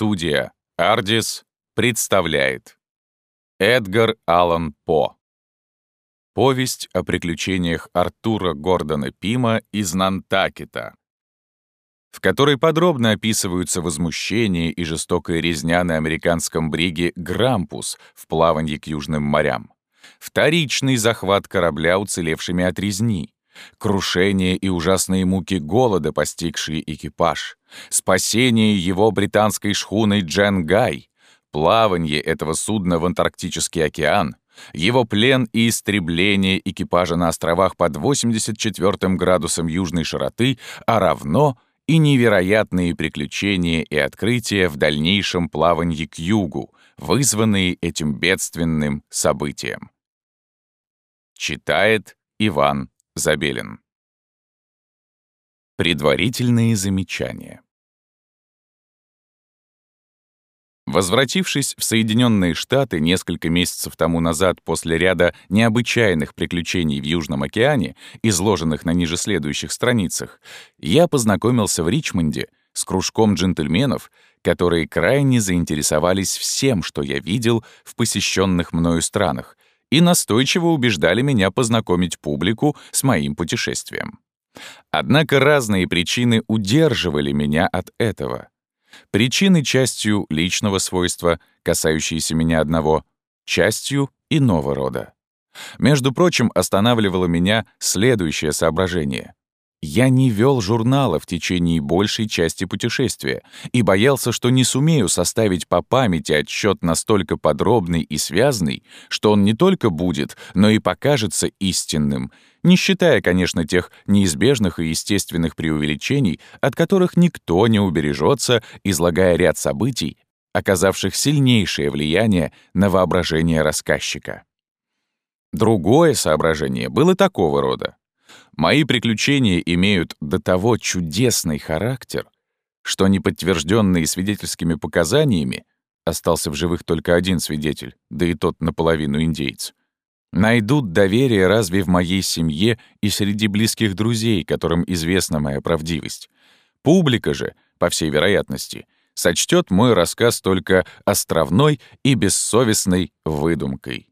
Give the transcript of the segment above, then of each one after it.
Киностудия «Ардис» представляет. Эдгар Аллан По. Повесть о приключениях Артура Гордона Пима из Нантакета, в которой подробно описываются возмущение и жестокая резня на американском бриге «Грампус» в плавании к Южным морям, вторичный захват корабля уцелевшими от резни, крушение и ужасные муки голода, постигшие экипаж, спасение его британской шхуной Дженгай, плавание этого судна в Антарктический океан, его плен и истребление экипажа на островах под 84 градусом южной широты, а равно и невероятные приключения и открытия в дальнейшем плавании к югу, вызванные этим бедственным событием. Читает Иван Забелин. Предварительные замечания. Возвратившись в Соединенные Штаты несколько месяцев тому назад после ряда необычайных приключений в Южном океане, изложенных на ниже следующих страницах, я познакомился в Ричмонде с кружком джентльменов, которые крайне заинтересовались всем, что я видел в посещенных мною странах, и настойчиво убеждали меня познакомить публику с моим путешествием. Однако разные причины удерживали меня от этого. Причины частью личного свойства, касающиеся меня одного, частью иного рода. Между прочим, останавливало меня следующее соображение. Я не вел журнала в течение большей части путешествия и боялся, что не сумею составить по памяти отчет настолько подробный и связанный, что он не только будет, но и покажется истинным, не считая, конечно, тех неизбежных и естественных преувеличений, от которых никто не убережется, излагая ряд событий, оказавших сильнейшее влияние на воображение рассказчика. Другое соображение было такого рода. Мои приключения имеют до того чудесный характер, что неподтвержденные свидетельскими показаниями остался в живых только один свидетель, да и тот наполовину индейец, найдут доверие разве в моей семье и среди близких друзей, которым известна моя правдивость. Публика же, по всей вероятности, сочтет мой рассказ только островной и бессовестной выдумкой.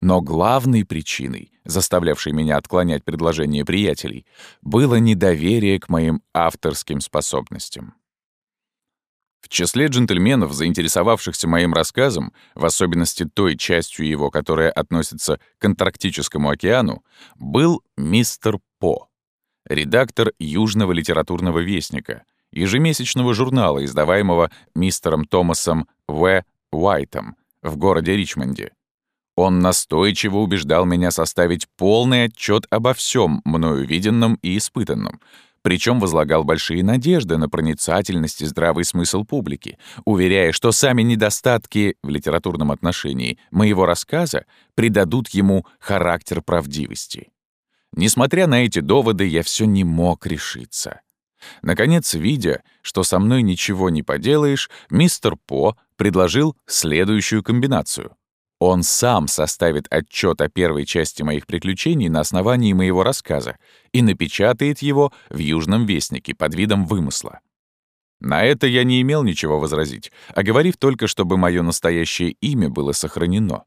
Но главной причиной, заставлявшей меня отклонять предложения приятелей, было недоверие к моим авторским способностям. В числе джентльменов, заинтересовавшихся моим рассказом, в особенности той частью его, которая относится к Антарктическому океану, был мистер По, редактор Южного литературного вестника, ежемесячного журнала, издаваемого мистером Томасом В. Уайтом в городе Ричмонде. Он настойчиво убеждал меня составить полный отчет обо всем мною виденном и испытанном, причем возлагал большие надежды на проницательность и здравый смысл публики, уверяя, что сами недостатки в литературном отношении моего рассказа придадут ему характер правдивости. Несмотря на эти доводы, я все не мог решиться. Наконец, видя, что со мной ничего не поделаешь, мистер По предложил следующую комбинацию. Он сам составит отчет о первой части моих приключений на основании моего рассказа и напечатает его в Южном Вестнике под видом вымысла. На это я не имел ничего возразить, оговорив только, чтобы мое настоящее имя было сохранено.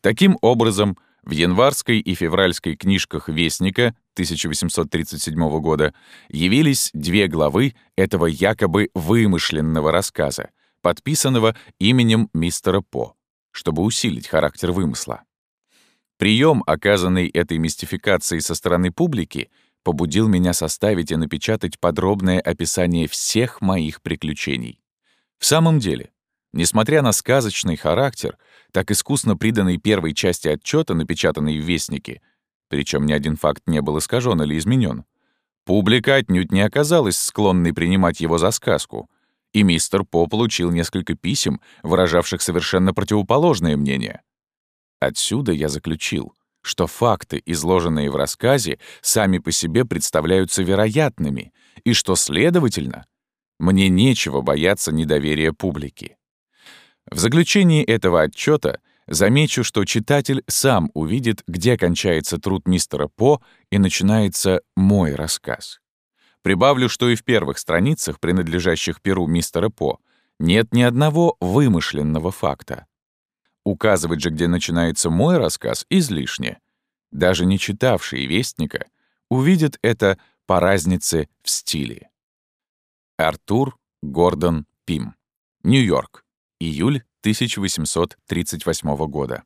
Таким образом, в январской и февральской книжках Вестника 1837 года явились две главы этого якобы вымышленного рассказа, подписанного именем мистера По чтобы усилить характер вымысла. Прием, оказанный этой мистификацией со стороны публики, побудил меня составить и напечатать подробное описание всех моих приключений. В самом деле, несмотря на сказочный характер, так искусно приданный первой части отчета, напечатанной в Вестнике, причем ни один факт не был искажен или изменен, публика отнюдь не оказалась склонной принимать его за сказку — и мистер По получил несколько писем, выражавших совершенно противоположное мнение. Отсюда я заключил, что факты, изложенные в рассказе, сами по себе представляются вероятными, и что, следовательно, мне нечего бояться недоверия публики. В заключении этого отчета замечу, что читатель сам увидит, где кончается труд мистера По и начинается мой рассказ. Прибавлю, что и в первых страницах, принадлежащих перу мистера По, Нет ни одного вымышленного факта. Указывать же, где начинается мой рассказ, излишне. Даже не читавшие «Вестника» увидят это по разнице в стиле. Артур Гордон Пим. Нью-Йорк. Июль 1838 года.